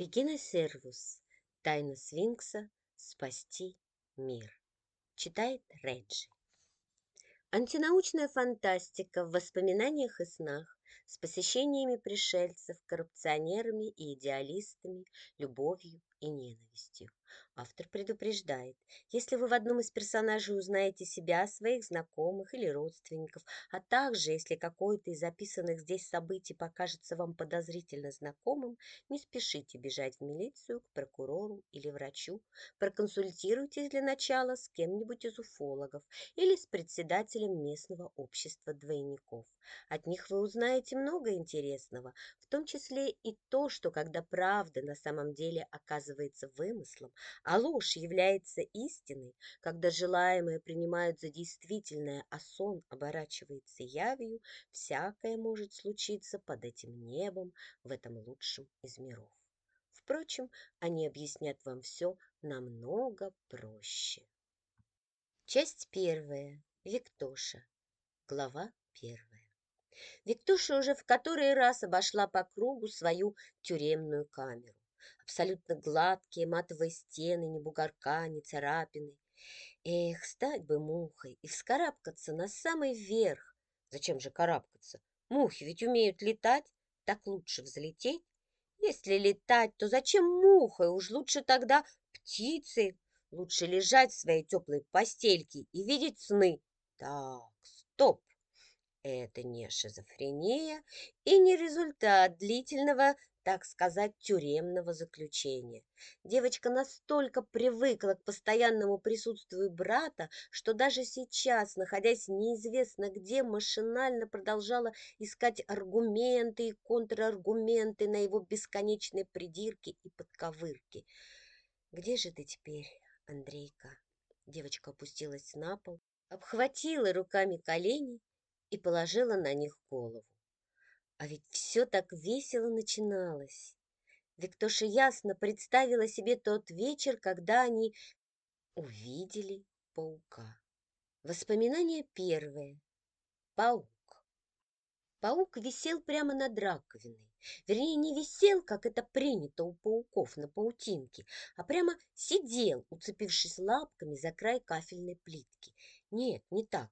Регина Сервус. Тайна Свинкса. Спасти мир. Читает Реджи. Антинаучная фантастика в воспоминаниях и снах с посещениями пришельцев, коррупционерами и идеалистами, любовью и ненавистью. Автор предупреждает, если вы в одном из персонажей узнаете себя, своих знакомых или родственников, а также если какое-то из записанных здесь событий покажется вам подозрительно знакомым, не спешите бежать в милицию, к прокурору или врачу. Проконсультируйтесь для начала с кем-нибудь из уфологов или с председателем местного общества двойников. От них вы узнаете много интересного, в том числе и то, что когда правда на самом деле оказывается вымыслом, а ложь является истиной, когда желаемое принимают за действительное, а сон оборачивается явью, всякое может случиться под этим небом в этом лучшем из миров. Впрочем, они объяснят вам все намного проще. Часть первая. Виктоша. Глава первая. Виктоша уже в который раз обошла по кругу свою тюремную камеру абсолютно гладкие матовые стены, ни бугорка, ни царапины. Эх, стать бы мухой и вскарабкаться на самый верх. Зачем же карабкаться? Мухи ведь умеют летать, так лучше взлететь. Если летать, то зачем мухой? Уж лучше тогда птицы. Лучше лежать в своей теплой постельке и видеть сны. Так, стоп. Это не шизофрения и не результат длительного так сказать, тюремного заключения. Девочка настолько привыкла к постоянному присутствию брата, что даже сейчас, находясь неизвестно где, машинально продолжала искать аргументы и контраргументы на его бесконечные придирки и подковырки. «Где же ты теперь, Андрейка?» Девочка опустилась на пол, обхватила руками колени и положила на них голову. А ведь все так весело начиналось. Виктоша ясно представила себе тот вечер, когда они увидели паука. Воспоминание первое. Паук. Паук висел прямо над раковиной. Вернее, не висел, как это принято у пауков на паутинке, а прямо сидел, уцепившись лапками за край кафельной плитки. Нет, не так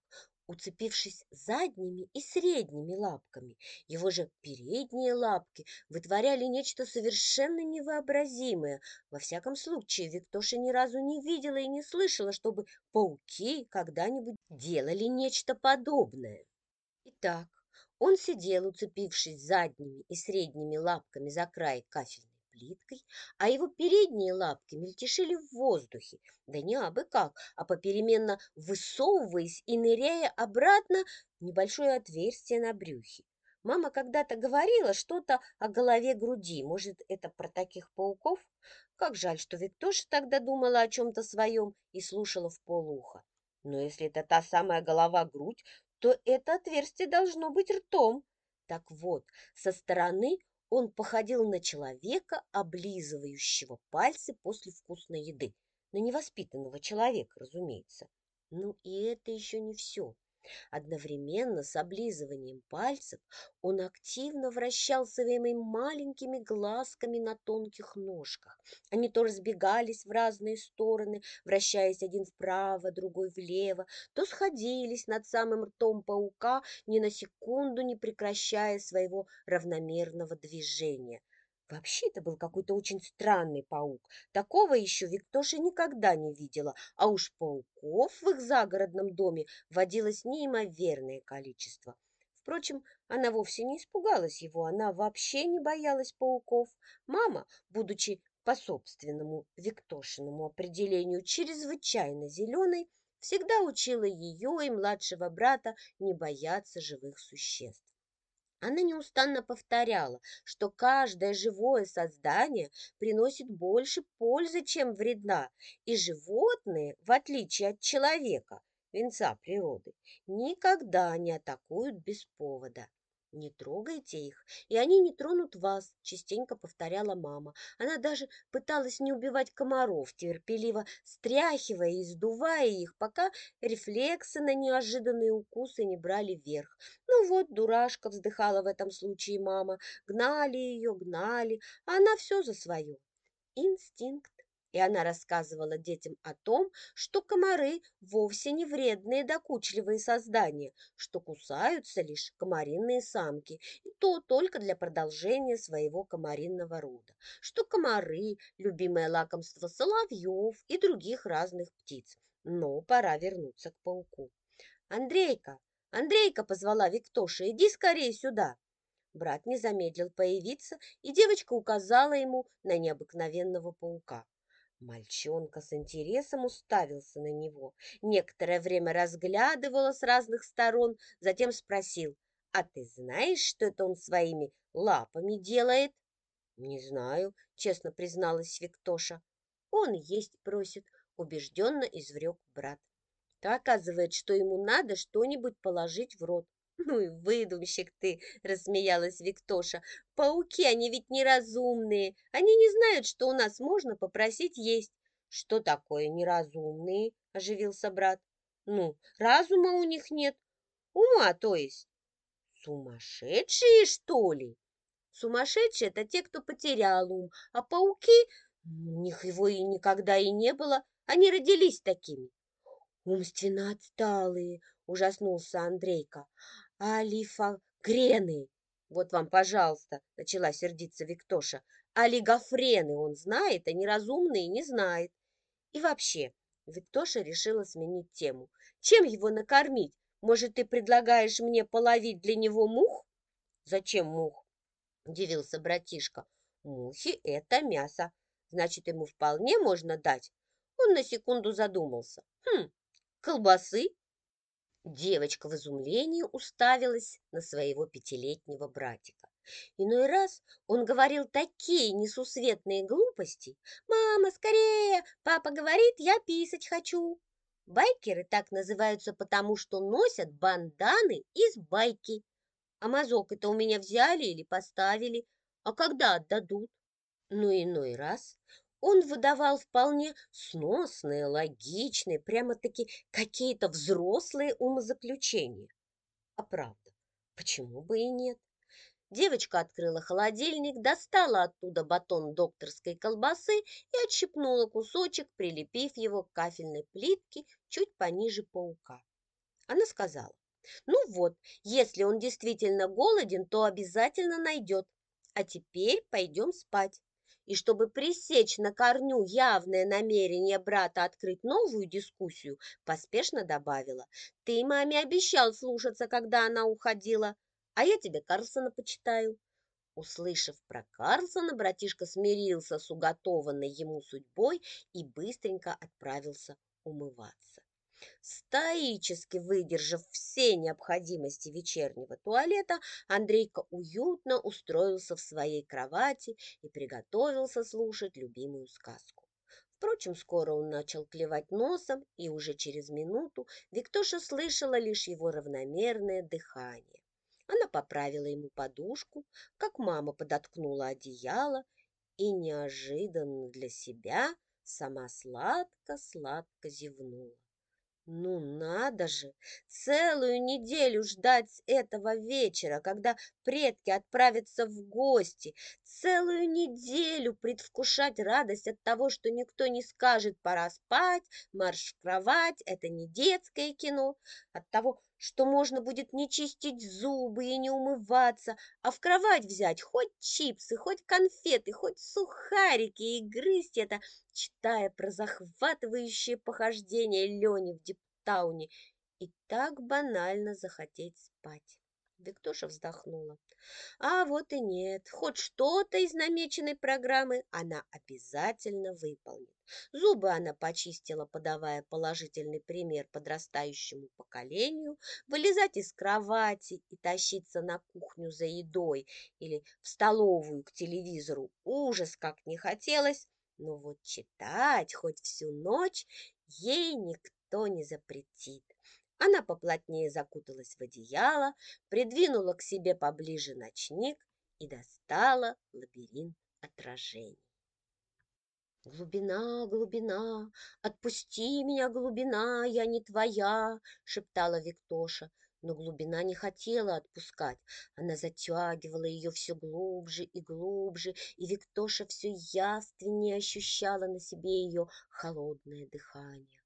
уцепившись задними и средними лапками. Его же передние лапки вытворяли нечто совершенно невообразимое. Во всяком случае, Виктоша ни разу не видела и не слышала, чтобы пауки когда-нибудь делали нечто подобное. Итак, он сидел, уцепившись задними и средними лапками за край кафельной плиткой, а его передние лапки мельтешили в воздухе, да не абы как, а попеременно высовываясь и ныряя обратно в небольшое отверстие на брюхе. Мама когда-то говорила что-то о голове груди. Может, это про таких пауков? Как жаль, что Виктоша тогда думала о чем-то своем и слушала в полуха. Но если это та самая голова-грудь, то это отверстие должно быть ртом. Так вот, со стороны он походил на человека, облизывающего пальцы после вкусной еды. На невоспитанного человека, разумеется. Ну и это еще не все. Одновременно с облизыванием пальцев он активно вращал своими маленькими глазками на тонких ножках. Они то разбегались в разные стороны, вращаясь один вправо, другой влево, то сходились над самым ртом паука, ни на секунду не прекращая своего равномерного движения. Вообще это был какой-то очень странный паук. Такого еще Виктоша никогда не видела, а уж пауков в их загородном доме водилось неимоверное количество. Впрочем, она вовсе не испугалась его, она вообще не боялась пауков. Мама, будучи по собственному Виктошиному определению чрезвычайно зеленой, всегда учила ее и младшего брата не бояться живых существ. Она неустанно повторяла, что каждое живое создание приносит больше пользы, чем вредна, и животные, в отличие от человека, венца природы, никогда не атакуют без повода. Не трогайте их, и они не тронут вас, частенько повторяла мама. Она даже пыталась не убивать комаров, терпеливо стряхивая и сдувая их, пока рефлексы на неожиданные укусы не брали верх. Ну вот, дурашка, вздыхала в этом случае мама. Гнали ее, гнали, а она все за свое. Инстинкт и она рассказывала детям о том, что комары вовсе не вредные докучливые создания, что кусаются лишь комаринные самки, и то только для продолжения своего комаринного рода, что комары – любимое лакомство соловьев и других разных птиц. Но пора вернуться к пауку. «Андрейка! Андрейка!» – позвала Виктоша. «Иди скорее сюда!» Брат не замедлил появиться, и девочка указала ему на необыкновенного паука. Мальчонка с интересом уставился на него, некоторое время разглядывала с разных сторон, затем спросил, «А ты знаешь, что это он своими лапами делает?» «Не знаю», — честно призналась Виктоша. «Он есть просит», — убежденно изрек брат. То оказывает, что ему надо что-нибудь положить в рот. «Ну и выдумщик ты!» – рассмеялась Виктоша. «Пауки, они ведь неразумные. Они не знают, что у нас можно попросить есть». «Что такое неразумные?» – оживился брат. «Ну, разума у них нет. Ума, то есть». «Сумасшедшие, что ли?» «Сумасшедшие – это те, кто потерял ум, а пауки, у них его и никогда и не было. Они родились такими». «Умственно отсталые!» – ужаснулся Андрейка. Алифагрены. Вот вам, пожалуйста, начала сердиться Виктоша. Олигофрены он знает, а неразумные не знает. И вообще, Виктоша решила сменить тему. Чем его накормить? Может, ты предлагаешь мне половить для него мух? Зачем мух? Удивился братишка. Мухи – это мясо. Значит, ему вполне можно дать. Он на секунду задумался. Хм, колбасы? Девочка в изумлении уставилась на своего пятилетнего братика. Иной раз он говорил такие несусветные глупости. «Мама, скорее! Папа говорит, я писать хочу!» Байкеры так называются потому, что носят банданы из байки. А мазок это у меня взяли или поставили, а когда отдадут? Но иной раз он выдавал вполне сносные, логичные, прямо-таки какие-то взрослые умозаключения. А правда, почему бы и нет? Девочка открыла холодильник, достала оттуда батон докторской колбасы и отщипнула кусочек, прилепив его к кафельной плитке чуть пониже паука. Она сказала, ну вот, если он действительно голоден, то обязательно найдет. А теперь пойдем спать и чтобы пресечь на корню явное намерение брата открыть новую дискуссию, поспешно добавила. «Ты маме обещал слушаться, когда она уходила, а я тебе Карлсона почитаю». Услышав про Карлсона, братишка смирился с уготованной ему судьбой и быстренько отправился умываться. Стоически выдержав все необходимости вечернего туалета, Андрейка уютно устроился в своей кровати и приготовился слушать любимую сказку. Впрочем, скоро он начал клевать носом, и уже через минуту Виктоша слышала лишь его равномерное дыхание. Она поправила ему подушку, как мама подоткнула одеяло, и неожиданно для себя сама сладко-сладко зевнула. Ну надо же, целую неделю ждать этого вечера, когда предки отправятся в гости, целую неделю предвкушать радость от того, что никто не скажет «пора спать», «марш в кровать», «это не детское кино», от того, что можно будет не чистить зубы и не умываться, а в кровать взять хоть чипсы, хоть конфеты, хоть сухарики и грызть это, читая про захватывающее похождение Лени в Диптауне, и так банально захотеть спать. Виктоша вздохнула. А вот и нет, хоть что-то из намеченной программы она обязательно выполнит. Зубы она почистила, подавая положительный пример подрастающему поколению. Вылезать из кровати и тащиться на кухню за едой или в столовую к телевизору ужас как не хотелось. Но вот читать хоть всю ночь ей никто не запретит. Она поплотнее закуталась в одеяло, придвинула к себе поближе ночник и достала лабиринт отражений. «Глубина, глубина, отпусти меня, глубина, я не твоя!» — шептала Виктоша. Но глубина не хотела отпускать. Она затягивала ее все глубже и глубже, и Виктоша все явственнее ощущала на себе ее холодное дыхание.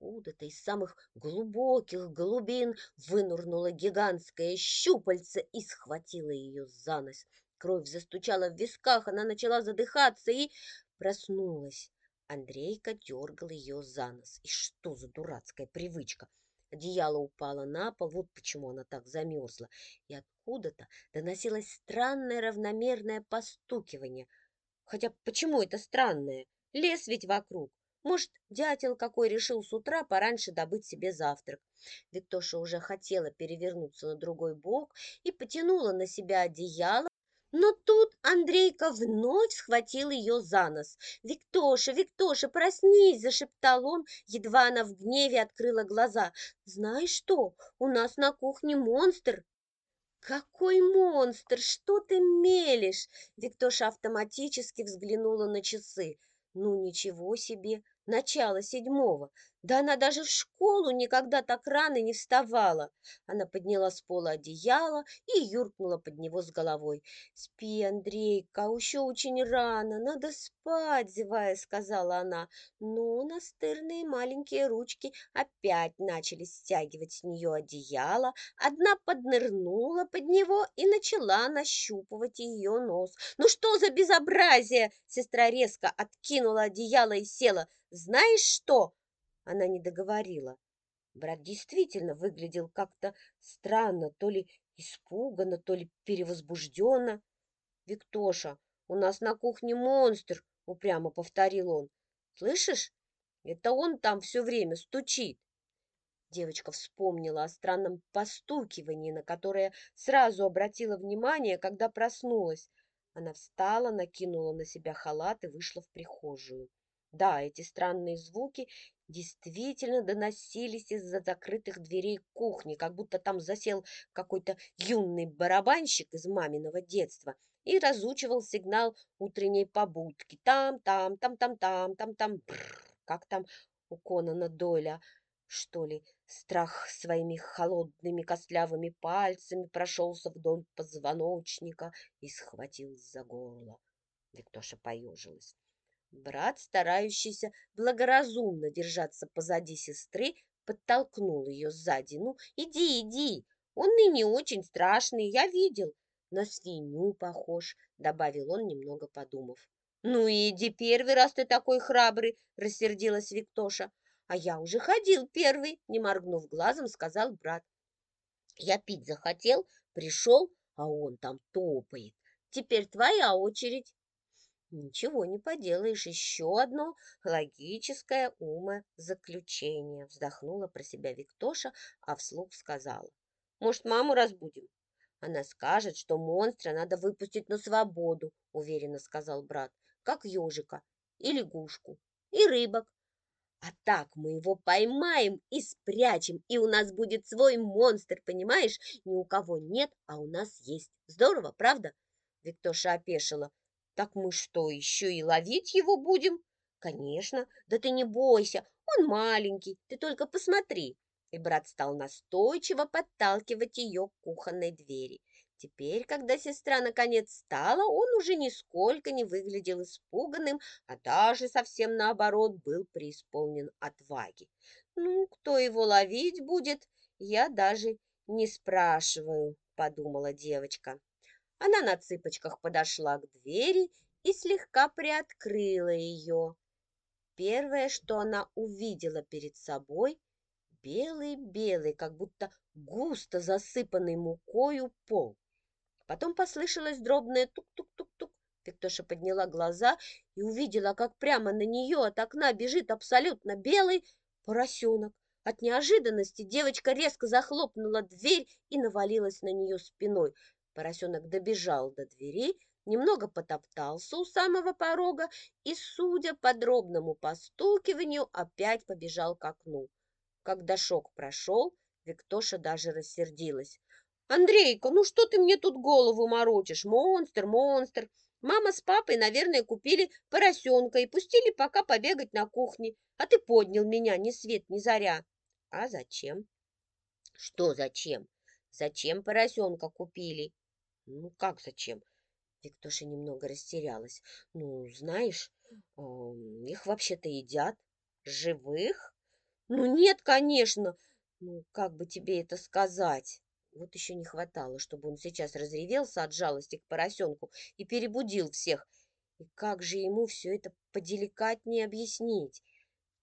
Откуда-то из самых глубоких глубин вынурнуло гигантское щупальце и схватило ее за нос. Кровь застучала в висках, она начала задыхаться и проснулась. Андрейка дергал ее за нос. И что за дурацкая привычка? Одеяло упало на пол, вот почему она так замерзла. И откуда-то доносилось странное равномерное постукивание. Хотя почему это странное? Лес ведь вокруг. Может, дятел какой решил с утра пораньше добыть себе завтрак. Виктоша уже хотела перевернуться на другой бок и потянула на себя одеяло, но тут Андрейка вновь схватил ее за нос. «Виктоша, Виктоша, проснись!» – зашептал он, едва она в гневе открыла глаза. «Знаешь что, у нас на кухне монстр!» «Какой монстр! Что ты мелешь?» Виктоша автоматически взглянула на часы. «Ну, ничего себе! Начало седьмого! Да она даже в школу никогда так рано не вставала. Она подняла с пола одеяло и юркнула под него с головой. «Спи, Андрейка, еще очень рано, надо спать», — зевая сказала она. Но настырные маленькие ручки опять начали стягивать с нее одеяло. Одна поднырнула под него и начала нащупывать ее нос. «Ну что за безобразие?» Сестра резко откинула одеяло и села. «Знаешь что?» Она не договорила. Брат действительно выглядел как-то странно, то ли испуганно, то ли перевозбужденно. «Виктоша, у нас на кухне монстр!» — упрямо повторил он. «Слышишь? Это он там все время стучит!» Девочка вспомнила о странном постукивании, на которое сразу обратила внимание, когда проснулась. Она встала, накинула на себя халат и вышла в прихожую. Да, эти странные звуки действительно доносились из-за закрытых дверей кухни, как будто там засел какой-то юный барабанщик из маминого детства и разучивал сигнал утренней побудки. Там, там, там, там, там, там, там, как там у Конана Дойля, что ли, страх своими холодными костлявыми пальцами прошелся вдоль позвоночника и схватил за горло. Виктоша поежилась. Брат, старающийся благоразумно держаться позади сестры, подтолкнул ее сзади. «Ну, иди, иди, он и не очень страшный, я видел. На свинью похож», — добавил он, немного подумав. «Ну иди первый раз ты такой храбрый», — рассердилась Виктоша. «А я уже ходил первый», — не моргнув глазом, сказал брат. «Я пить захотел, пришел, а он там топает. Теперь твоя очередь». Ничего не поделаешь, еще одно логическое умозаключение, вздохнула про себя Виктоша, а вслух сказала. Может, маму разбудим? Она скажет, что монстра надо выпустить на свободу, уверенно сказал брат, как ежика и лягушку, и рыбок. А так мы его поймаем и спрячем, и у нас будет свой монстр, понимаешь? Ни у кого нет, а у нас есть. Здорово, правда? Виктоша опешила. Так мы что, еще и ловить его будем? Конечно, да ты не бойся, он маленький, ты только посмотри. И брат стал настойчиво подталкивать ее к кухонной двери. Теперь, когда сестра наконец встала, он уже нисколько не выглядел испуганным, а даже совсем наоборот был преисполнен отваги. «Ну, кто его ловить будет, я даже не спрашиваю», — подумала девочка. Она на цыпочках подошла к двери и слегка приоткрыла ее. Первое, что она увидела перед собой, белый-белый, как будто густо засыпанный мукою пол. Потом послышалось дробное тук-тук-тук-тук. Виктоша подняла глаза и увидела, как прямо на нее от окна бежит абсолютно белый поросенок. От неожиданности девочка резко захлопнула дверь и навалилась на нее спиной. Поросенок добежал до двери, немного потоптался у самого порога и, судя по дробному постукиванию, опять побежал к окну. Когда шок прошел, Виктоша даже рассердилась. «Андрейка, ну что ты мне тут голову морочишь? Монстр, монстр! Мама с папой, наверное, купили поросенка и пустили пока побегать на кухне, а ты поднял меня ни свет, ни заря». «А зачем?» «Что зачем? Зачем поросенка купили?» «Ну, как зачем?» Виктоша немного растерялась. «Ну, знаешь, их вообще-то едят. Живых? Ну, нет, конечно. Ну, как бы тебе это сказать?» Вот еще не хватало, чтобы он сейчас разревелся от жалости к поросенку и перебудил всех. И как же ему все это поделикатнее объяснить?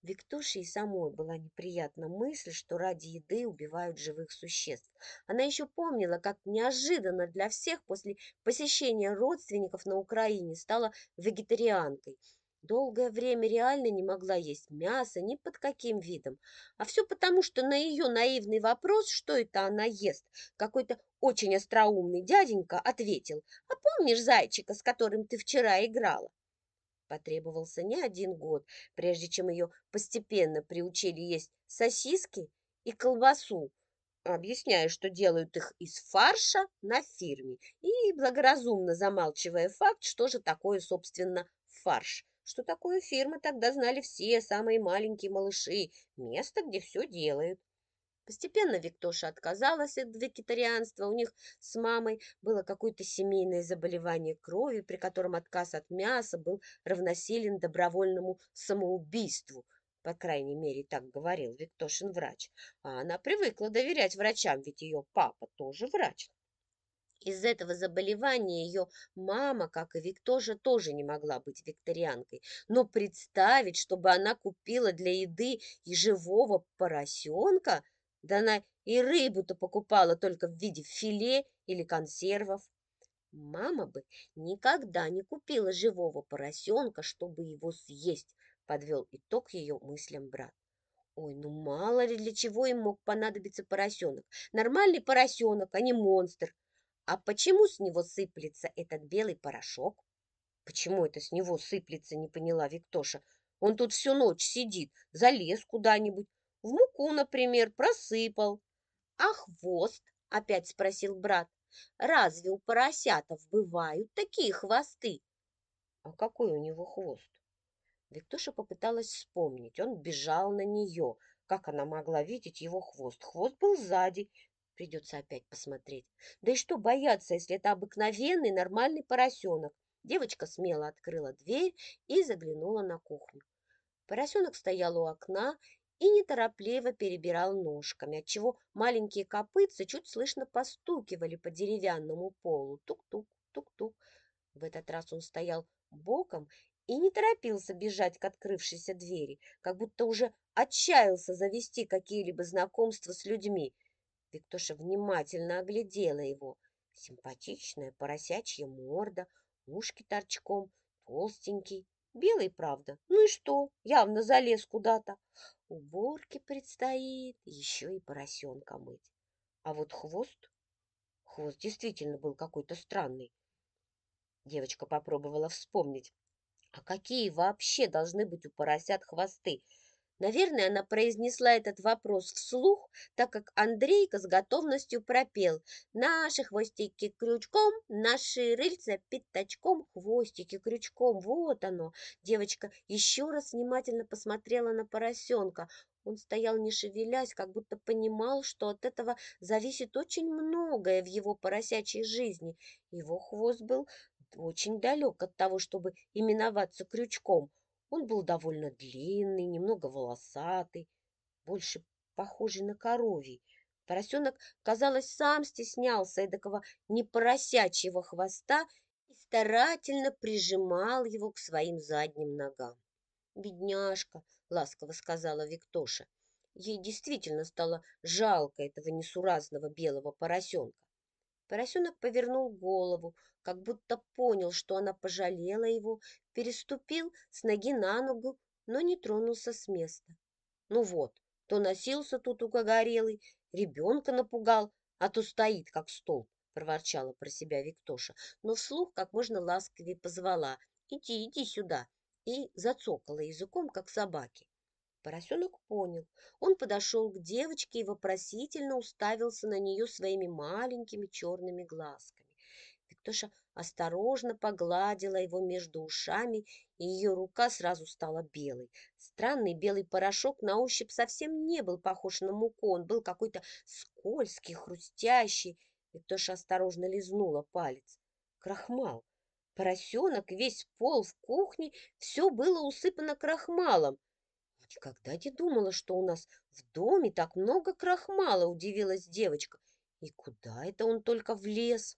Виктоше и самой была неприятна мысль, что ради еды убивают живых существ. Она еще помнила, как неожиданно для всех после посещения родственников на Украине стала вегетарианкой. Долгое время реально не могла есть мясо ни под каким видом. А все потому, что на ее наивный вопрос, что это она ест, какой-то очень остроумный дяденька ответил, «А помнишь зайчика, с которым ты вчера играла?» Потребовался не один год, прежде чем ее постепенно приучили есть сосиски и колбасу, объясняя, что делают их из фарша на фирме, и благоразумно замалчивая факт, что же такое, собственно, фарш. Что такое фирма, тогда знали все самые маленькие малыши, место, где все делают. Постепенно Виктоша отказалась от вегетарианства. У них с мамой было какое-то семейное заболевание крови, при котором отказ от мяса был равносилен добровольному самоубийству. По крайней мере, так говорил Виктошин врач. А она привыкла доверять врачам, ведь ее папа тоже врач. Из этого заболевания ее мама, как и Виктоша, тоже не могла быть викторианкой. Но представить, чтобы она купила для еды и живого поросенка – да она и рыбу-то покупала только в виде филе или консервов. Мама бы никогда не купила живого поросенка, чтобы его съесть, подвел итог ее мыслям брат. Ой, ну мало ли для чего им мог понадобиться поросенок. Нормальный поросенок, а не монстр. А почему с него сыплется этот белый порошок? Почему это с него сыплется, не поняла Виктоша. Он тут всю ночь сидит, залез куда-нибудь, в муку, например, просыпал. А хвост? Опять спросил брат. Разве у поросятов бывают такие хвосты? А какой у него хвост? Виктоша попыталась вспомнить. Он бежал на нее. Как она могла видеть его хвост? Хвост был сзади. Придется опять посмотреть. Да и что бояться, если это обыкновенный нормальный поросенок? Девочка смело открыла дверь и заглянула на кухню. Поросенок стоял у окна и неторопливо перебирал ножками, отчего маленькие копытца чуть слышно постукивали по деревянному полу. Тук-тук, тук-тук. В этот раз он стоял боком и не торопился бежать к открывшейся двери, как будто уже отчаялся завести какие-либо знакомства с людьми. Виктоша внимательно оглядела его. Симпатичная поросячья морда, ушки торчком, толстенький, белый, правда. Ну и что? Явно залез куда-то. Уборки предстоит, еще и поросенка мыть. А вот хвост... Хвост действительно был какой-то странный. Девочка попробовала вспомнить. А какие вообще должны быть у поросят хвосты? Наверное, она произнесла этот вопрос вслух, так как Андрейка с готовностью пропел «Наши хвостики крючком, наши рыльца пятачком, хвостики крючком». Вот оно. Девочка еще раз внимательно посмотрела на поросенка. Он стоял не шевелясь, как будто понимал, что от этого зависит очень многое в его поросячьей жизни. Его хвост был очень далек от того, чтобы именоваться крючком. Он был довольно длинный, немного волосатый, больше похожий на коровий. Поросенок, казалось, сам стеснялся эдакого непоросячьего хвоста и старательно прижимал его к своим задним ногам. «Бедняжка!» — ласково сказала Виктоша. Ей действительно стало жалко этого несуразного белого поросенка. Поросенок повернул голову, как будто понял, что она пожалела его, переступил с ноги на ногу, но не тронулся с места. Ну вот, то носился тут угорелый, ребенка напугал, а то стоит, как столб, проворчала про себя Виктоша, но вслух как можно ласковее позвала «Иди, иди сюда!» и зацокала языком, как собаки. Поросенок понял. Он подошел к девочке и вопросительно уставился на нее своими маленькими черными глазками. Виктоша осторожно погладила его между ушами, и ее рука сразу стала белой. Странный белый порошок на ощупь совсем не был похож на муку, он был какой-то скользкий, хрустящий. Виктоша осторожно лизнула палец. Крахмал. Поросенок, весь пол в кухне, все было усыпано крахмалом. Никогда не думала, что у нас в доме так много крахмала, удивилась девочка. И куда это он только влез?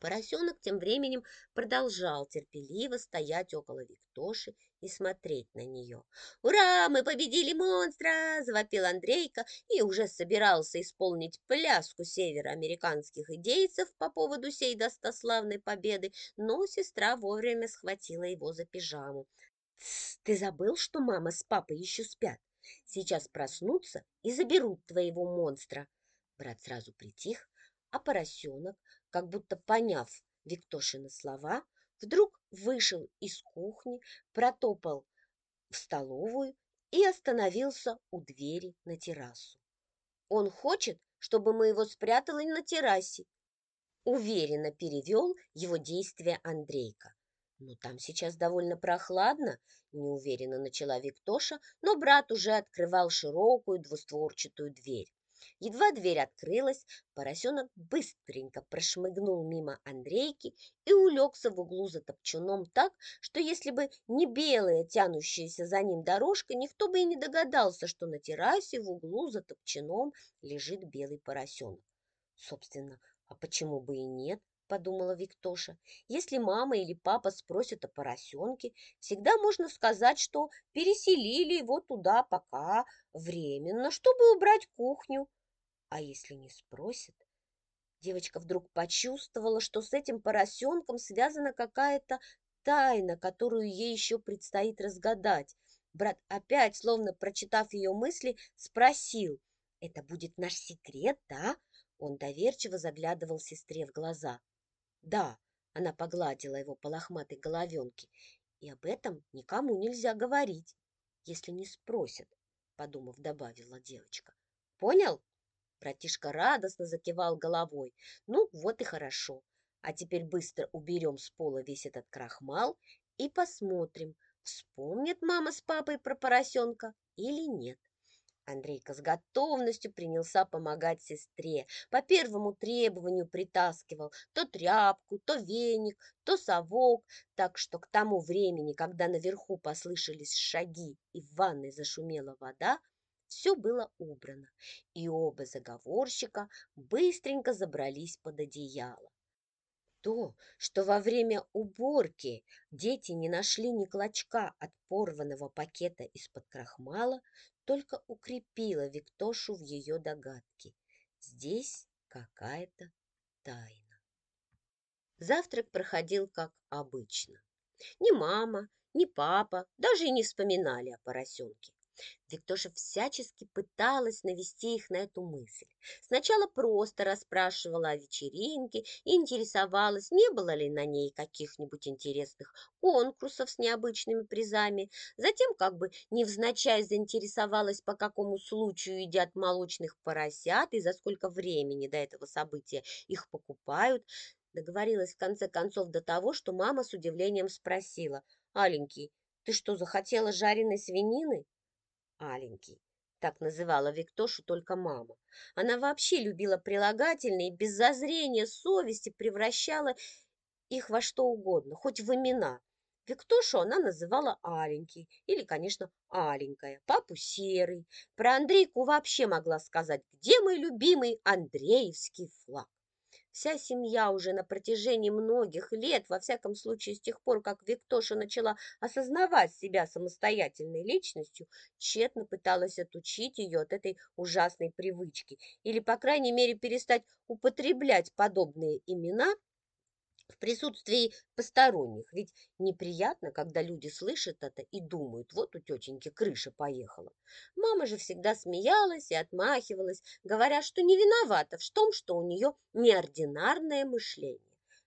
Поросенок тем временем продолжал терпеливо стоять около Виктоши и смотреть на нее. «Ура! Мы победили монстра!» – завопил Андрейка и уже собирался исполнить пляску североамериканских идейцев по поводу сей достославной победы, но сестра вовремя схватила его за пижаму. «Ты забыл, что мама с папой еще спят? Сейчас проснутся и заберут твоего монстра!» Брат сразу притих, а поросенок как будто поняв Виктошины слова, вдруг вышел из кухни, протопал в столовую и остановился у двери на террасу. Он хочет, чтобы мы его спрятали на террасе. Уверенно перевел его действия Андрейка. Но там сейчас довольно прохладно, неуверенно начала Виктоша, но брат уже открывал широкую двустворчатую дверь. Едва дверь открылась, поросенок быстренько прошмыгнул мимо Андрейки и улегся в углу за топчуном так, что если бы не белая тянущаяся за ним дорожка, никто бы и не догадался, что на террасе в углу за топчуном лежит белый поросенок. Собственно, а почему бы и нет? Подумала Виктоша. Если мама или папа спросят о поросенке, всегда можно сказать, что переселили его туда пока временно, чтобы убрать кухню. А если не спросят? Девочка вдруг почувствовала, что с этим поросенком связана какая-то тайна, которую ей еще предстоит разгадать. Брат опять, словно прочитав ее мысли, спросил, «Это будет наш секрет, да?» Он доверчиво заглядывал сестре в глаза. «Да», — она погладила его по лохматой головенке, «и об этом никому нельзя говорить, если не спросят», — подумав, добавила девочка. «Понял?» Братишка радостно закивал головой. Ну, вот и хорошо. А теперь быстро уберем с пола весь этот крахмал и посмотрим, вспомнит мама с папой про поросенка или нет. Андрейка с готовностью принялся помогать сестре. По первому требованию притаскивал то тряпку, то веник, то совок, так что к тому времени, когда наверху послышались шаги и в ванной зашумела вода, все было убрано, и оба заговорщика быстренько забрались под одеяло. То, что во время уборки дети не нашли ни клочка от порванного пакета из-под крахмала, только укрепило Виктошу в ее догадке. Здесь какая-то тайна. Завтрак проходил как обычно. Ни мама, ни папа даже и не вспоминали о поросенке. Виктоша всячески пыталась навести их на эту мысль. Сначала просто расспрашивала о вечеринке и интересовалась, не было ли на ней каких-нибудь интересных конкурсов с необычными призами. Затем, как бы невзначай, заинтересовалась, по какому случаю едят молочных поросят и за сколько времени до этого события их покупают. Договорилась в конце концов до того, что мама с удивлением спросила, «Аленький, ты что, захотела жареной свинины?» Аленький. Так называла Виктошу только мама. Она вообще любила прилагательные и без зазрения совести превращала их во что угодно, хоть в имена. Виктошу она называла Аленький или, конечно, Аленькая, папу Серый. Про Андрейку вообще могла сказать, где мой любимый Андреевский флаг. Вся семья уже на протяжении многих лет, во всяком случае с тех пор, как Виктоша начала осознавать себя самостоятельной личностью, тщетно пыталась отучить ее от этой ужасной привычки или, по крайней мере, перестать употреблять подобные имена в присутствии посторонних. Ведь неприятно, когда люди слышат это и думают, вот у тетеньки крыша поехала. Мама же всегда смеялась и отмахивалась, говоря, что не виновата в том, что у нее неординарное мышление.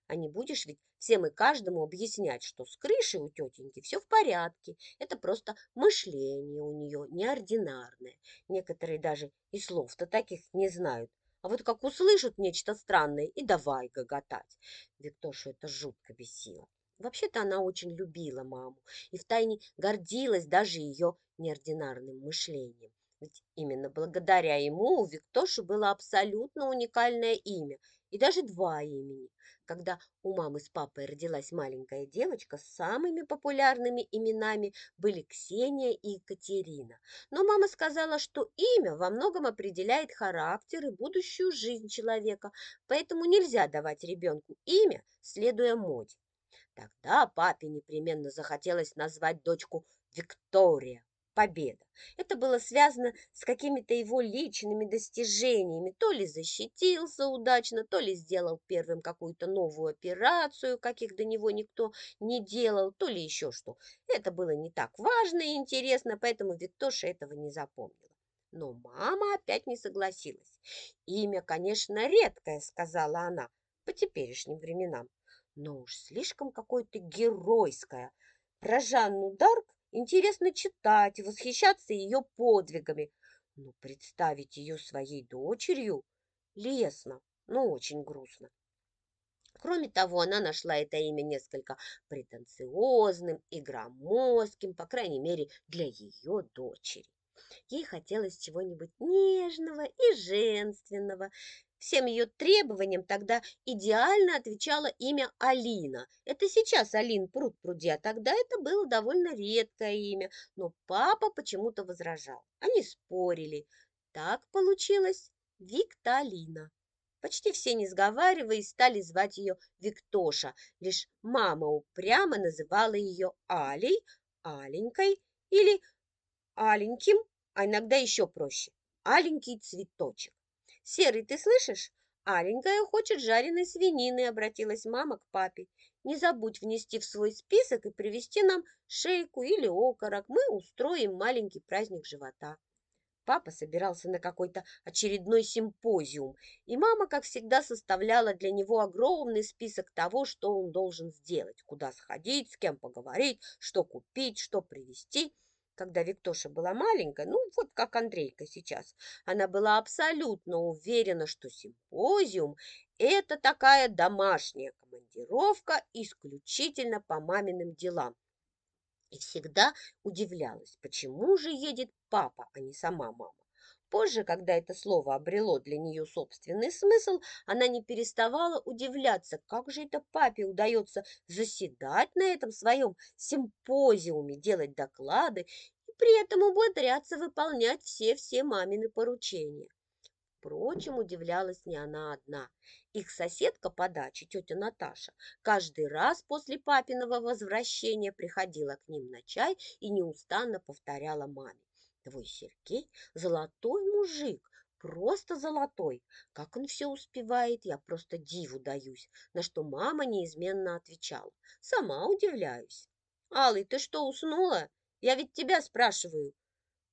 а не будешь ведь всем и каждому объяснять, что с крышей у тетеньки все в порядке. Это просто мышление у нее неординарное. Некоторые даже и слов-то таких не знают. А вот как услышат нечто странное, и давай гоготать. Виктошу это жутко бесило. Вообще-то она очень любила маму и втайне гордилась даже ее неординарным мышлением. Ведь именно благодаря ему у Виктоши было абсолютно уникальное имя и даже два имени. Когда у мамы с папой родилась маленькая девочка, самыми популярными именами были Ксения и Екатерина. Но мама сказала, что имя во многом определяет характер и будущую жизнь человека, поэтому нельзя давать ребенку имя, следуя моде. Тогда папе непременно захотелось назвать дочку Виктория, победа. Это было связано с какими-то его личными достижениями. То ли защитился удачно, то ли сделал первым какую-то новую операцию, каких до него никто не делал, то ли еще что. Это было не так важно и интересно, поэтому Виктоша этого не запомнила. Но мама опять не согласилась. «Имя, конечно, редкое», — сказала она, по теперешним временам, но уж слишком какое-то геройское. Про Жанну Дарк Интересно читать, восхищаться ее подвигами. Но представить ее своей дочерью лестно, но очень грустно. Кроме того, она нашла это имя несколько претенциозным и громоздким, по крайней мере, для ее дочери. Ей хотелось чего-нибудь нежного и женственного, Всем ее требованиям тогда идеально отвечало имя Алина. Это сейчас Алин пруд пруди, а тогда это было довольно редкое имя, но папа почему-то возражал. Они спорили. Так получилось Викталина. Почти все, не сговариваясь, стали звать ее Виктоша. Лишь мама упрямо называла ее Алей, Аленькой или Аленьким, а иногда еще проще – Аленький цветочек. «Серый, ты слышишь? Аленькая хочет жареной свинины», — обратилась мама к папе. «Не забудь внести в свой список и привезти нам шейку или окорок. Мы устроим маленький праздник живота». Папа собирался на какой-то очередной симпозиум, и мама, как всегда, составляла для него огромный список того, что он должен сделать, куда сходить, с кем поговорить, что купить, что привезти когда Виктоша была маленькая, ну вот как Андрейка сейчас, она была абсолютно уверена, что симпозиум – это такая домашняя командировка исключительно по маминым делам. И всегда удивлялась, почему же едет папа, а не сама мама. Позже, когда это слово обрело для нее собственный смысл, она не переставала удивляться, как же это папе удается заседать на этом своем симпозиуме, делать доклады и при этом умудряться выполнять все-все мамины поручения. Впрочем, удивлялась не она одна. Их соседка по даче, тетя Наташа, каждый раз после папиного возвращения приходила к ним на чай и неустанно повторяла маме. Твой Сергей – золотой мужик, просто золотой. Как он все успевает, я просто диву даюсь, на что мама неизменно отвечала. Сама удивляюсь. Алый, ты что, уснула? Я ведь тебя спрашиваю.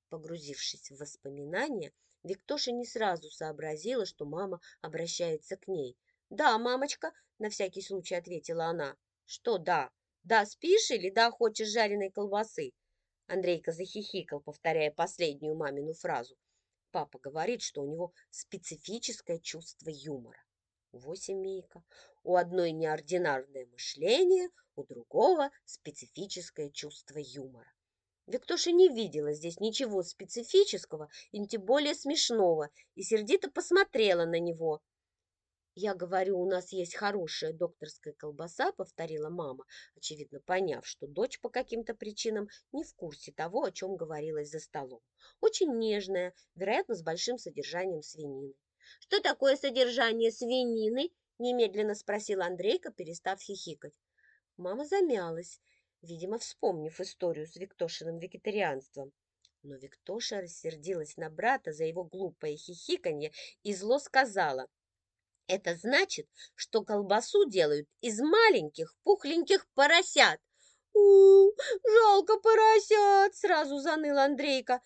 Погрузившись в воспоминания, Виктоша не сразу сообразила, что мама обращается к ней. «Да, мамочка», — на всякий случай ответила она. «Что да? Да, спишь или да, хочешь жареной колбасы?» Андрейка захихикал, повторяя последнюю мамину фразу. Папа говорит, что у него специфическое чувство юмора. Восемь Мика. У одной неординарное мышление, у другого специфическое чувство юмора. Виктоша не видела здесь ничего специфического и тем более смешного и сердито посмотрела на него. «Я говорю, у нас есть хорошая докторская колбаса», — повторила мама, очевидно поняв, что дочь по каким-то причинам не в курсе того, о чем говорилось за столом. «Очень нежная, вероятно, с большим содержанием свинины». «Что такое содержание свинины?» — немедленно спросил Андрейка, перестав хихикать. Мама замялась, видимо, вспомнив историю с Виктошиным вегетарианством. Но Виктоша рассердилась на брата за его глупое хихиканье и зло сказала — это значит, что колбасу делают из маленьких пухленьких поросят. у, жалко поросят!» — сразу заныл Андрейка.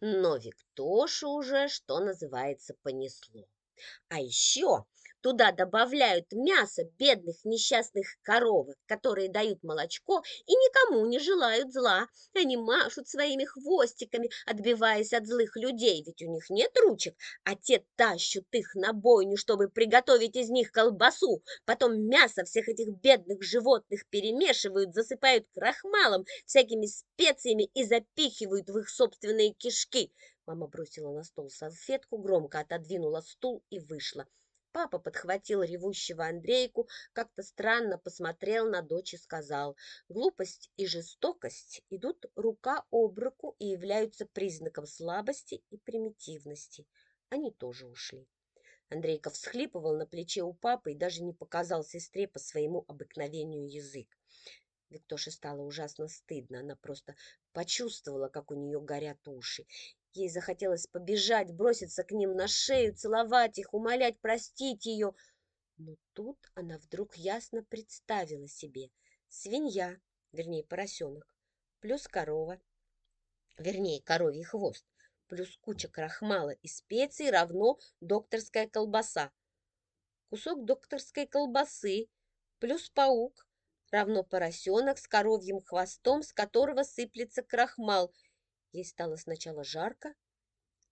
Но Виктошу уже, что называется, понесло. А еще Туда добавляют мясо бедных несчастных коровок, которые дают молочко и никому не желают зла. Они машут своими хвостиками, отбиваясь от злых людей, ведь у них нет ручек, а те тащут их на бойню, чтобы приготовить из них колбасу. Потом мясо всех этих бедных животных перемешивают, засыпают крахмалом, всякими специями и запихивают в их собственные кишки. Мама бросила на стол салфетку, громко отодвинула стул и вышла. Папа подхватил ревущего Андрейку, как-то странно посмотрел на дочь и сказал, глупость и жестокость идут рука об руку и являются признаком слабости и примитивности. Они тоже ушли. Андрейка всхлипывал на плече у папы и даже не показал сестре по своему обыкновению язык. Виктоше стало ужасно стыдно. Она просто почувствовала, как у нее горят уши. Ей захотелось побежать, броситься к ним на шею, целовать их, умолять простить ее. Но тут она вдруг ясно представила себе свинья, вернее поросенок, плюс корова, вернее коровий хвост, плюс куча крахмала и специй равно докторская колбаса. Кусок докторской колбасы плюс паук равно поросенок с коровьим хвостом, с которого сыплется крахмал – Ей стало сначала жарко,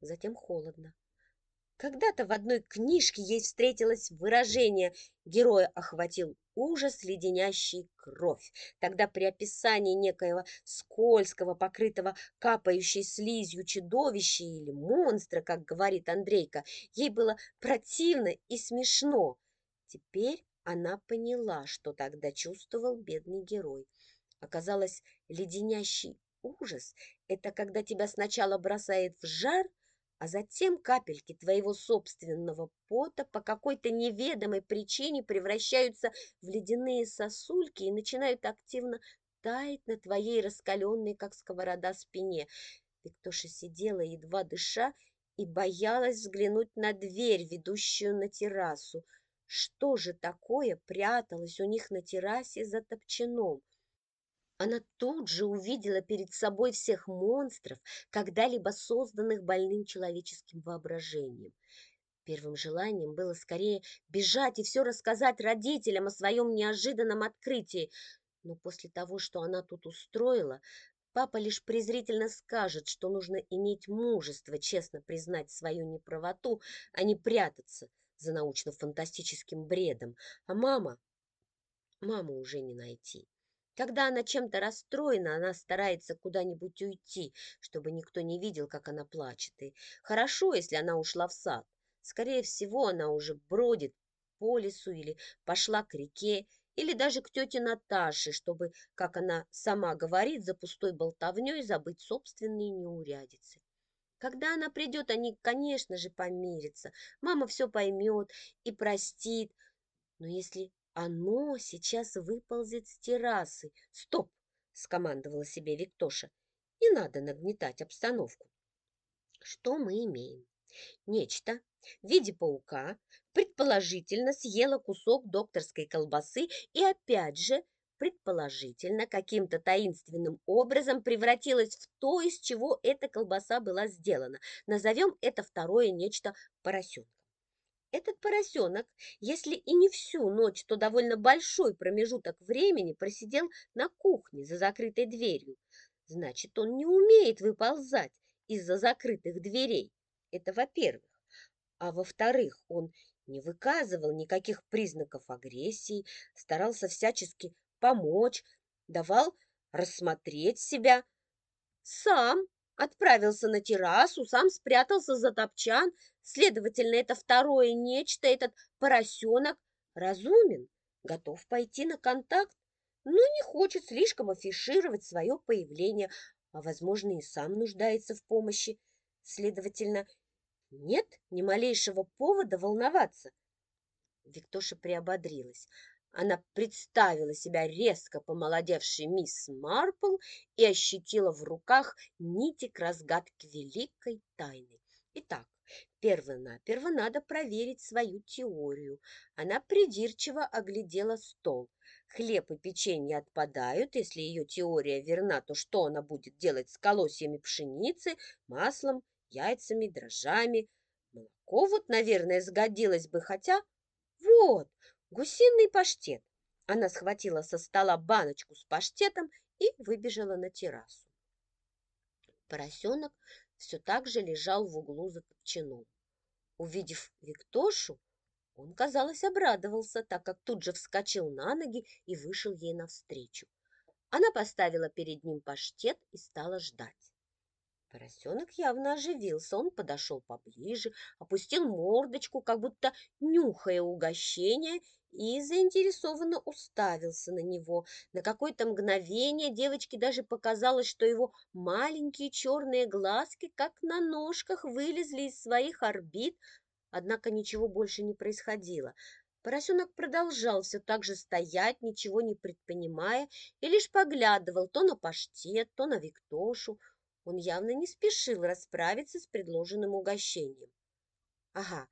затем холодно. Когда-то в одной книжке ей встретилось выражение «героя охватил ужас, леденящий кровь». Тогда при описании некоего скользкого, покрытого капающей слизью чудовища или монстра, как говорит Андрейка, ей было противно и смешно. Теперь она поняла, что тогда чувствовал бедный герой. Оказалось, леденящий ужас – это когда тебя сначала бросает в жар, а затем капельки твоего собственного пота по какой-то неведомой причине превращаются в ледяные сосульки и начинают активно таять на твоей раскаленной, как сковорода, спине. Виктоша сидела, едва дыша, и боялась взглянуть на дверь, ведущую на террасу. Что же такое пряталось у них на террасе за топчаном? Она тут же увидела перед собой всех монстров, когда-либо созданных больным человеческим воображением. Первым желанием было скорее бежать и все рассказать родителям о своем неожиданном открытии. Но после того, что она тут устроила, папа лишь презрительно скажет, что нужно иметь мужество честно признать свою неправоту, а не прятаться за научно-фантастическим бредом. А мама... Маму уже не найти. Когда она чем-то расстроена, она старается куда-нибудь уйти, чтобы никто не видел, как она плачет. И хорошо, если она ушла в сад. Скорее всего, она уже бродит по лесу или пошла к реке, или даже к тете Наташе, чтобы, как она сама говорит, за пустой болтовней забыть собственные неурядицы. Когда она придет, они, конечно же, помирятся. Мама все поймет и простит. Но если оно сейчас выползет с террасы. Стоп! скомандовала себе Виктоша. Не надо нагнетать обстановку. Что мы имеем? Нечто в виде паука предположительно съело кусок докторской колбасы и опять же предположительно каким-то таинственным образом превратилась в то, из чего эта колбаса была сделана. Назовем это второе нечто поросенком. Этот поросенок, если и не всю ночь, то довольно большой промежуток времени просидел на кухне за закрытой дверью. Значит, он не умеет выползать из-за закрытых дверей. Это во-первых. А во-вторых, он не выказывал никаких признаков агрессии, старался всячески помочь, давал рассмотреть себя. Сам отправился на террасу, сам спрятался за топчан. Следовательно, это второе нечто, этот поросенок, разумен, готов пойти на контакт, но не хочет слишком афишировать свое появление, а, возможно, и сам нуждается в помощи. Следовательно, нет ни малейшего повода волноваться. Виктоша приободрилась. Она представила себя резко помолодевшей мисс Марпл и ощутила в руках нити к разгадке великой тайны. Итак, перво-наперво надо проверить свою теорию. Она придирчиво оглядела стол. Хлеб и печенье отпадают. Если ее теория верна, то что она будет делать с колосьями пшеницы, маслом, яйцами, дрожжами? Молоко вот, наверное, сгодилось бы, хотя Вот, гусиный паштет. Она схватила со стола баночку с паштетом и выбежала на террасу. Поросенок все так же лежал в углу за копчаном. Увидев Виктошу, он, казалось, обрадовался, так как тут же вскочил на ноги и вышел ей навстречу. Она поставила перед ним паштет и стала ждать. Поросенок явно оживился. Он подошел поближе, опустил мордочку, как будто нюхая угощение, и заинтересованно уставился на него. На какое-то мгновение девочке даже показалось, что его маленькие черные глазки, как на ножках, вылезли из своих орбит, Однако ничего больше не происходило. Поросенок продолжал все так же стоять, ничего не предпринимая, и лишь поглядывал то на паштет, то на Виктошу. Он явно не спешил расправиться с предложенным угощением. «Ага,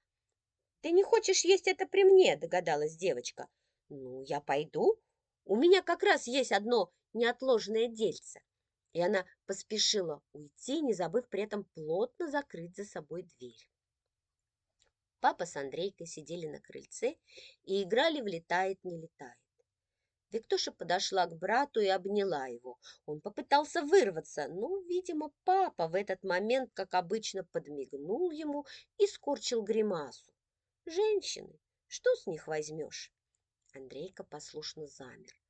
ты не хочешь есть это при мне?» – догадалась девочка. «Ну, я пойду. У меня как раз есть одно неотложное дельце». И она поспешила уйти, не забыв при этом плотно закрыть за собой дверь. Папа с Андрейкой сидели на крыльце и играли в «Летает, не летает». Виктоша подошла к брату и обняла его. Он попытался вырваться, но, видимо, папа в этот момент, как обычно, подмигнул ему и скорчил гримасу. Женщины, что с них возьмешь? Андрейка послушно замер.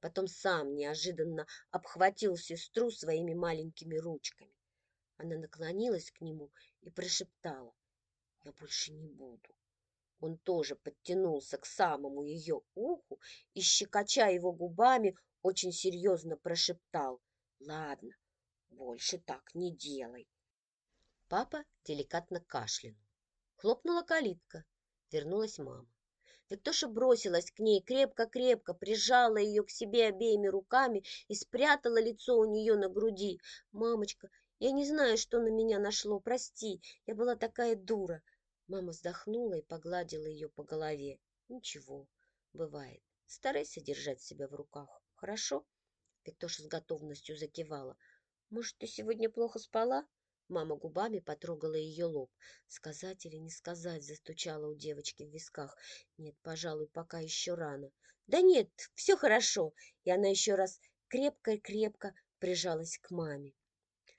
Потом сам неожиданно обхватил сестру своими маленькими ручками. Она наклонилась к нему и прошептала. Я больше не буду. Он тоже подтянулся к самому ее уху и, щекоча его губами, очень серьезно прошептал. «Ладно, больше так не делай». Папа деликатно кашлянул. Хлопнула калитка. Вернулась мама. Виктоша бросилась к ней, крепко-крепко прижала ее к себе обеими руками и спрятала лицо у нее на груди. «Мамочка, я не знаю, что на меня нашло, прости, я была такая дура. Мама вздохнула и погладила ее по голове. Ничего, бывает. Старайся держать себя в руках, хорошо? Виктоша с готовностью закивала. Может, ты сегодня плохо спала? Мама губами потрогала ее лоб. Сказать или не сказать, застучала у девочки в висках. Нет, пожалуй, пока еще рано. Да нет, все хорошо. И она еще раз крепко-крепко прижалась к маме.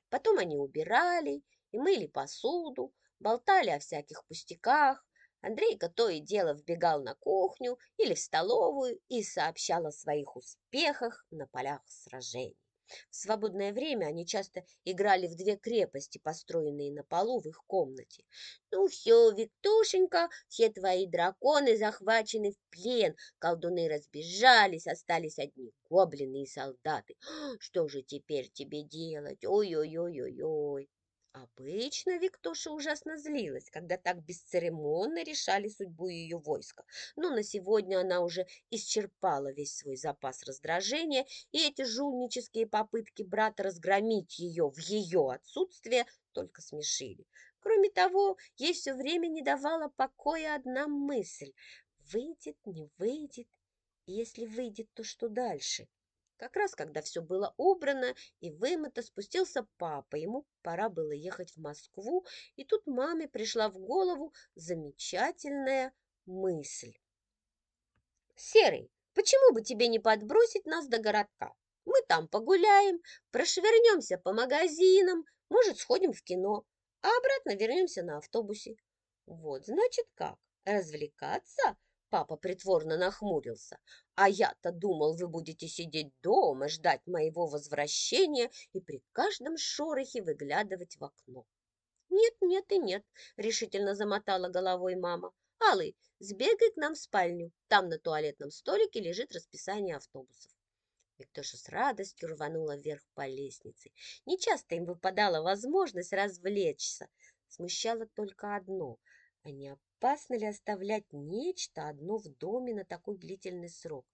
Потом они убирали и мыли посуду, болтали о всяких пустяках. Андрейка то и дело вбегал на кухню или в столовую и сообщал о своих успехах на полях сражений. В свободное время они часто играли в две крепости, построенные на полу в их комнате. «Ну все, Виктушенька, все твои драконы захвачены в плен, колдуны разбежались, остались одни гоблины и солдаты. Что же теперь тебе делать? Ой-ой-ой-ой-ой!» Обычно Виктоша ужасно злилась, когда так бесцеремонно решали судьбу ее войска. Но на сегодня она уже исчерпала весь свой запас раздражения, и эти жульнические попытки брата разгромить ее в ее отсутствие только смешили. Кроме того, ей все время не давала покоя одна мысль. Выйдет, не выйдет, если выйдет, то что дальше? Как раз когда все было убрано и вымыто, спустился папа. Ему пора было ехать в Москву, и тут маме пришла в голову замечательная мысль. «Серый, почему бы тебе не подбросить нас до городка? Мы там погуляем, прошвернемся по магазинам, может, сходим в кино, а обратно вернемся на автобусе». «Вот, значит, как? Развлекаться?» Папа притворно нахмурился. А я-то думал, вы будете сидеть дома, ждать моего возвращения и при каждом шорохе выглядывать в окно. Нет, нет и нет, решительно замотала головой мама. Алый, сбегай к нам в спальню. Там на туалетном столике лежит расписание автобусов. Виктоша с радостью рванула вверх по лестнице. Нечасто им выпадала возможность развлечься. Смущало только одно – а не опасно ли оставлять нечто одно в доме на такой длительный срок?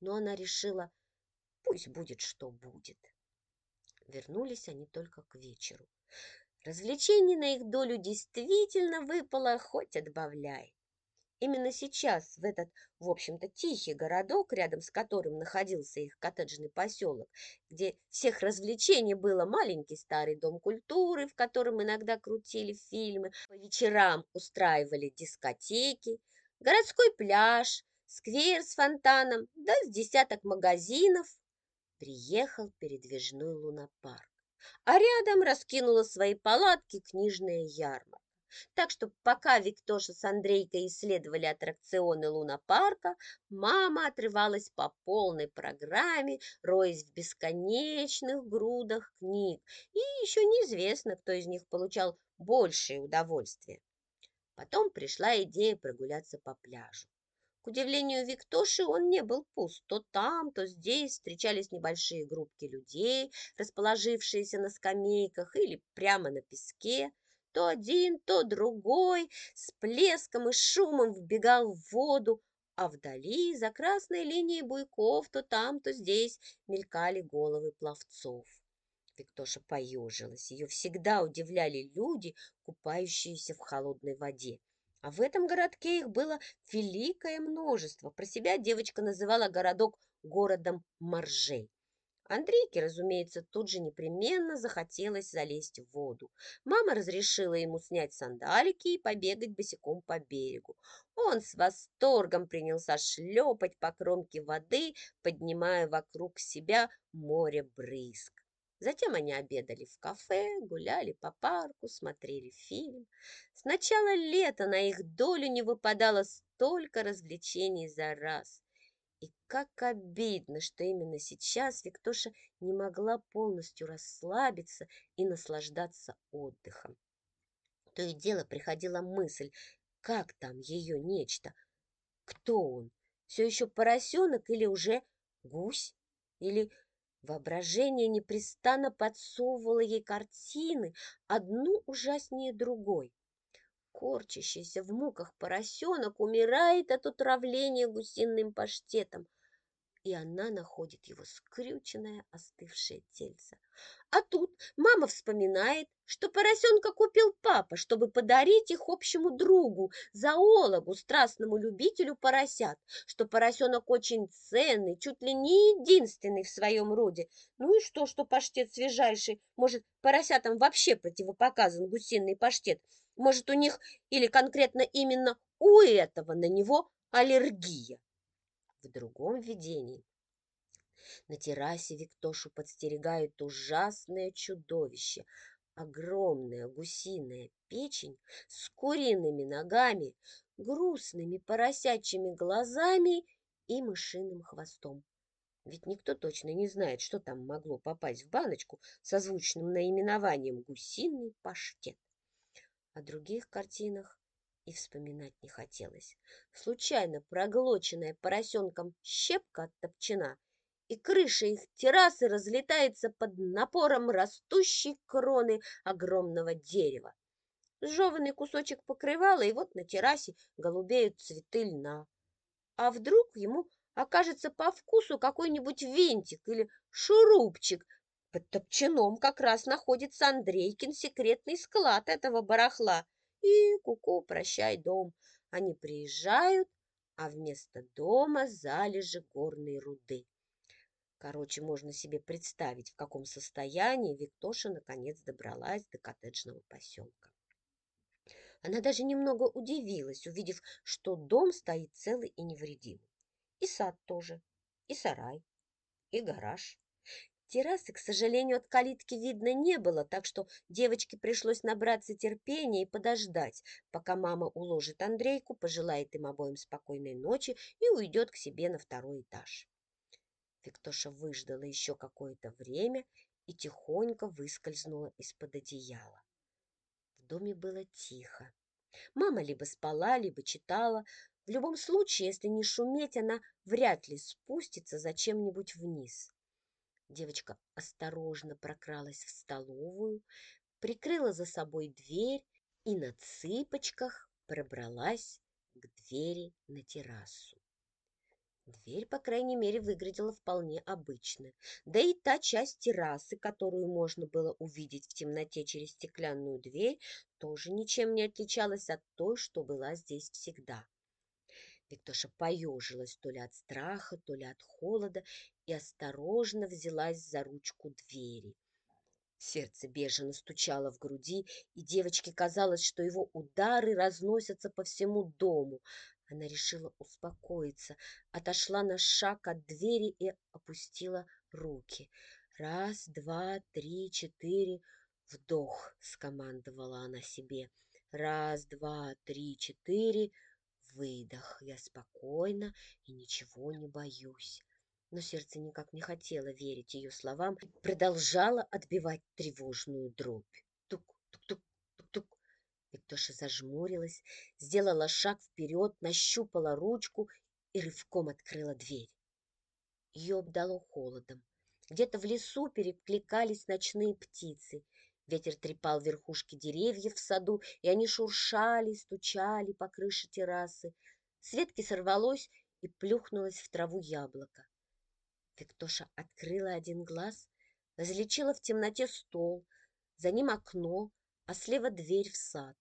Но она решила, пусть будет, что будет. Вернулись они только к вечеру. Развлечений на их долю действительно выпало, хоть отбавляй. Именно сейчас, в этот, в общем-то, тихий городок, рядом с которым находился их коттеджный поселок, где всех развлечений было маленький старый дом культуры, в котором иногда крутили фильмы, по вечерам устраивали дискотеки, городской пляж, сквер с фонтаном, да с десяток магазинов. Приехал передвижной лунопарк, а рядом раскинула свои палатки книжная ярмарка. Так что пока Виктоша с Андрейкой исследовали аттракционы лунопарка, мама отрывалась по полной программе, роясь в бесконечных грудах книг, и еще неизвестно, кто из них получал большее удовольствие. Потом пришла идея прогуляться по пляжу. К удивлению Виктоши он не был пуст. То там, то здесь встречались небольшие группки людей, расположившиеся на скамейках или прямо на песке. То один, то другой с плеском и шумом вбегал в воду, а вдали, за красной линией буйков, то там, то здесь мелькали головы пловцов. Виктоша поежилась. Ее всегда удивляли люди, купающиеся в холодной воде. А в этом городке их было великое множество. Про себя девочка называла городок городом моржей. Андрейке, разумеется, тут же непременно захотелось залезть в воду. Мама разрешила ему снять сандалики и побегать босиком по берегу. Он с восторгом принялся шлепать по кромке воды, поднимая вокруг себя море брызг. Затем они обедали в кафе, гуляли по парку, смотрели фильм. С начала лета на их долю не выпадало столько развлечений за раз. И как обидно, что именно сейчас Виктоша не могла полностью расслабиться и наслаждаться отдыхом. То и дело приходила мысль, как там ее нечто? Кто он? Все еще поросенок или уже гусь? Или воображение непрестанно подсовывало ей картины, одну ужаснее другой? Корчащийся в муках поросенок умирает от отравления гусиным паштетом, и она находит его скрюченное остывшее тельце. А тут мама вспоминает, что поросенка купил папа, чтобы подарить их общему другу, зоологу, страстному любителю поросят, что поросенок очень ценный, чуть ли не единственный в своем роде. Ну и что, что паштет свежайший, может, поросятам вообще противопоказан гусиный паштет, может, у них или конкретно именно у этого на него аллергия. В другом видении на террасе Виктошу подстерегает ужасное чудовище, огромная гусиная печень с куриными ногами, грустными поросячьими глазами и мышиным хвостом. Ведь никто точно не знает, что там могло попасть в баночку со звучным наименованием «гусиный паштет». О других картинах и вспоминать не хотелось. Случайно проглоченная поросенком щепка оттопчена, и крыша их террасы разлетается под напором растущей кроны огромного дерева. Сжеванный кусочек покрывала, и вот на террасе голубеют цветы льна. А вдруг ему окажется по вкусу какой-нибудь винтик или шурупчик, под топчаном как раз находится Андрейкин секретный склад этого барахла. И куку, -ку, прощай, дом. Они приезжают, а вместо дома залежи горной руды. Короче, можно себе представить, в каком состоянии Виктоша наконец добралась до коттеджного поселка. Она даже немного удивилась, увидев, что дом стоит целый и невредимый. И сад тоже, и сарай, и гараж. Террасы, к сожалению, от калитки видно не было, так что девочке пришлось набраться терпения и подождать, пока мама уложит Андрейку, пожелает им обоим спокойной ночи и уйдет к себе на второй этаж. Виктоша выждала еще какое-то время и тихонько выскользнула из-под одеяла. В доме было тихо. Мама либо спала, либо читала. В любом случае, если не шуметь, она вряд ли спустится зачем-нибудь вниз. Девочка осторожно прокралась в столовую, прикрыла за собой дверь и на цыпочках пробралась к двери на террасу. Дверь, по крайней мере, выглядела вполне обычно. Да и та часть террасы, которую можно было увидеть в темноте через стеклянную дверь, тоже ничем не отличалась от той, что была здесь всегда. Виктоша поежилась то ли от страха, то ли от холода и осторожно взялась за ручку двери. Сердце бешено стучало в груди, и девочке казалось, что его удары разносятся по всему дому. Она решила успокоиться, отошла на шаг от двери и опустила руки. Раз, два, три, четыре. Вдох, скомандовала она себе. Раз, два, три, четыре. Выдох. Я спокойна и ничего не боюсь. Но сердце никак не хотело верить ее словам и продолжало отбивать тревожную дробь. Тук-тук-тук, тук-тук. Виктоша зажмурилась, сделала шаг вперед, нащупала ручку и рывком открыла дверь. Ее обдало холодом. Где-то в лесу перекликались ночные птицы. Ветер трепал верхушки деревьев в саду, и они шуршали, стучали по крыше террасы. С ветки сорвалось и плюхнулось в траву яблоко. Виктоша открыла один глаз, различила в темноте стол, за ним окно, а слева дверь в сад.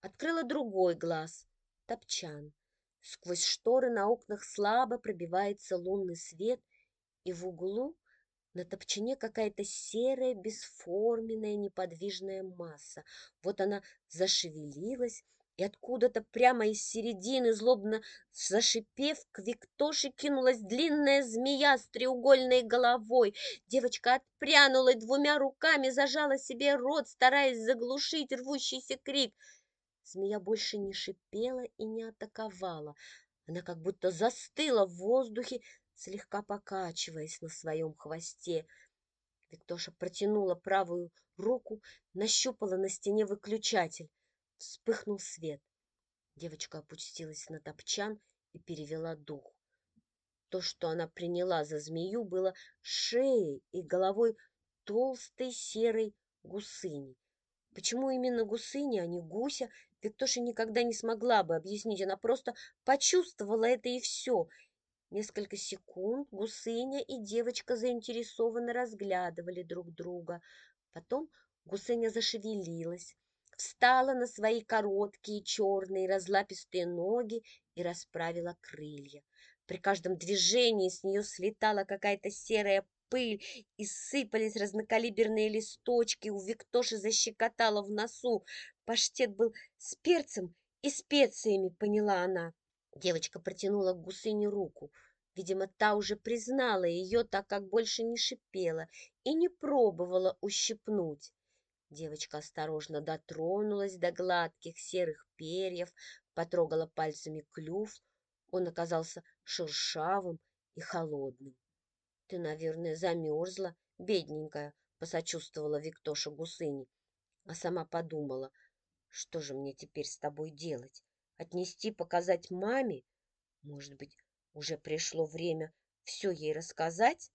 Открыла другой глаз, топчан. Сквозь шторы на окнах слабо пробивается лунный свет, и в углу на топчине какая-то серая, бесформенная, неподвижная масса. Вот она зашевелилась, и откуда-то прямо из середины, злобно зашипев, к Виктоше кинулась длинная змея с треугольной головой. Девочка отпрянула и двумя руками зажала себе рот, стараясь заглушить рвущийся крик. Змея больше не шипела и не атаковала. Она как будто застыла в воздухе, слегка покачиваясь на своем хвосте. Виктоша протянула правую руку, нащупала на стене выключатель. Вспыхнул свет. Девочка опустилась на топчан и перевела дух. То, что она приняла за змею, было шеей и головой толстой серой гусыни. Почему именно гусыни, а не гуся, Виктоша никогда не смогла бы объяснить. Она просто почувствовала это и все. Несколько секунд гусыня и девочка заинтересованно разглядывали друг друга. Потом гусыня зашевелилась, встала на свои короткие черные разлапистые ноги и расправила крылья. При каждом движении с нее слетала какая-то серая пыль и сыпались разнокалиберные листочки. У Виктоши защекотала в носу. Паштет был с перцем и специями, поняла она. Девочка протянула к гусыне руку. Видимо, та уже признала ее, так как больше не шипела и не пробовала ущипнуть. Девочка осторожно дотронулась до гладких серых перьев, потрогала пальцами клюв. Он оказался шершавым и холодным. — Ты, наверное, замерзла, бедненькая, — посочувствовала Виктоша гусыне, а сама подумала, что же мне теперь с тобой делать? Отнести, показать маме? Может быть, уже пришло время все ей рассказать?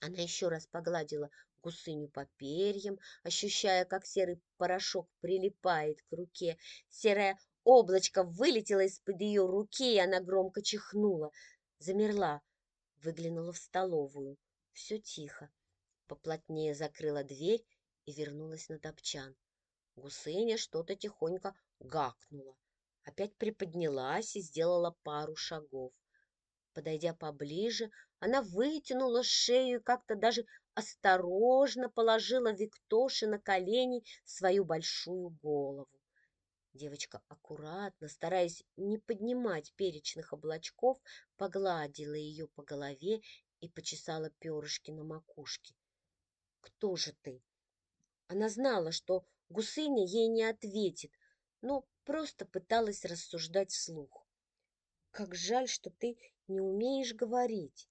Она еще раз погладила гусыню по перьям, ощущая, как серый порошок прилипает к руке. Серое облачко вылетело из-под ее руки, и она громко чихнула. Замерла, выглянула в столовую. Все тихо. Поплотнее закрыла дверь и вернулась на топчан. Гусыня что-то тихонько гакнула. Опять приподнялась и сделала пару шагов. Подойдя поближе, она вытянула шею и как-то даже осторожно положила Виктоше на колени свою большую голову. Девочка аккуратно, стараясь не поднимать перечных облачков, погладила ее по голове и почесала перышки на макушке. «Кто же ты?» Она знала, что Гусыня ей не ответит, но просто пыталась рассуждать вслух. «Как жаль, что ты не умеешь говорить.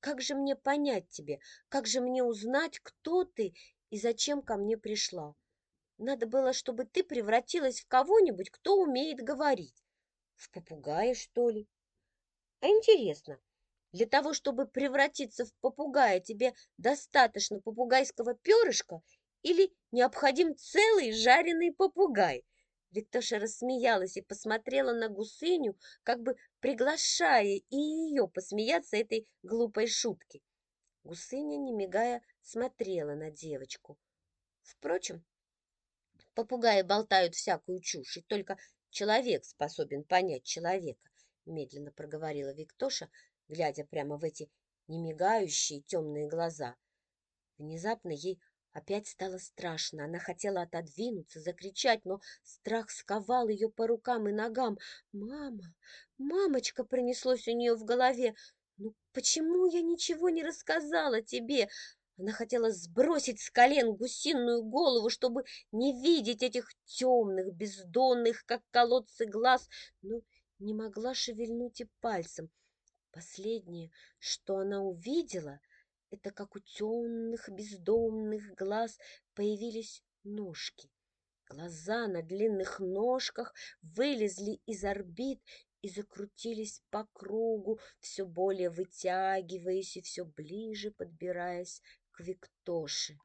Как же мне понять тебе? Как же мне узнать, кто ты и зачем ко мне пришла? Надо было, чтобы ты превратилась в кого-нибудь, кто умеет говорить. В попугая, что ли? А интересно, для того, чтобы превратиться в попугая, тебе достаточно попугайского перышка или необходим целый жареный попугай? Виктоша рассмеялась и посмотрела на гусыню, как бы приглашая и ее посмеяться этой глупой шутки. Гусыня, не мигая, смотрела на девочку. Впрочем, попугаи болтают всякую чушь, и только человек способен понять человека, медленно проговорила Виктоша, глядя прямо в эти немигающие темные глаза. Внезапно ей Опять стало страшно. Она хотела отодвинуться, закричать, но страх сковал ее по рукам и ногам. «Мама! Мамочка!» пронеслось у нее в голове. «Ну почему я ничего не рассказала тебе?» Она хотела сбросить с колен гусиную голову, чтобы не видеть этих темных, бездонных, как колодцы глаз, но не могла шевельнуть и пальцем. Последнее, что она увидела, это как у темных бездомных глаз появились ножки. Глаза на длинных ножках вылезли из орбит и закрутились по кругу, все более вытягиваясь и все ближе подбираясь к Виктоше.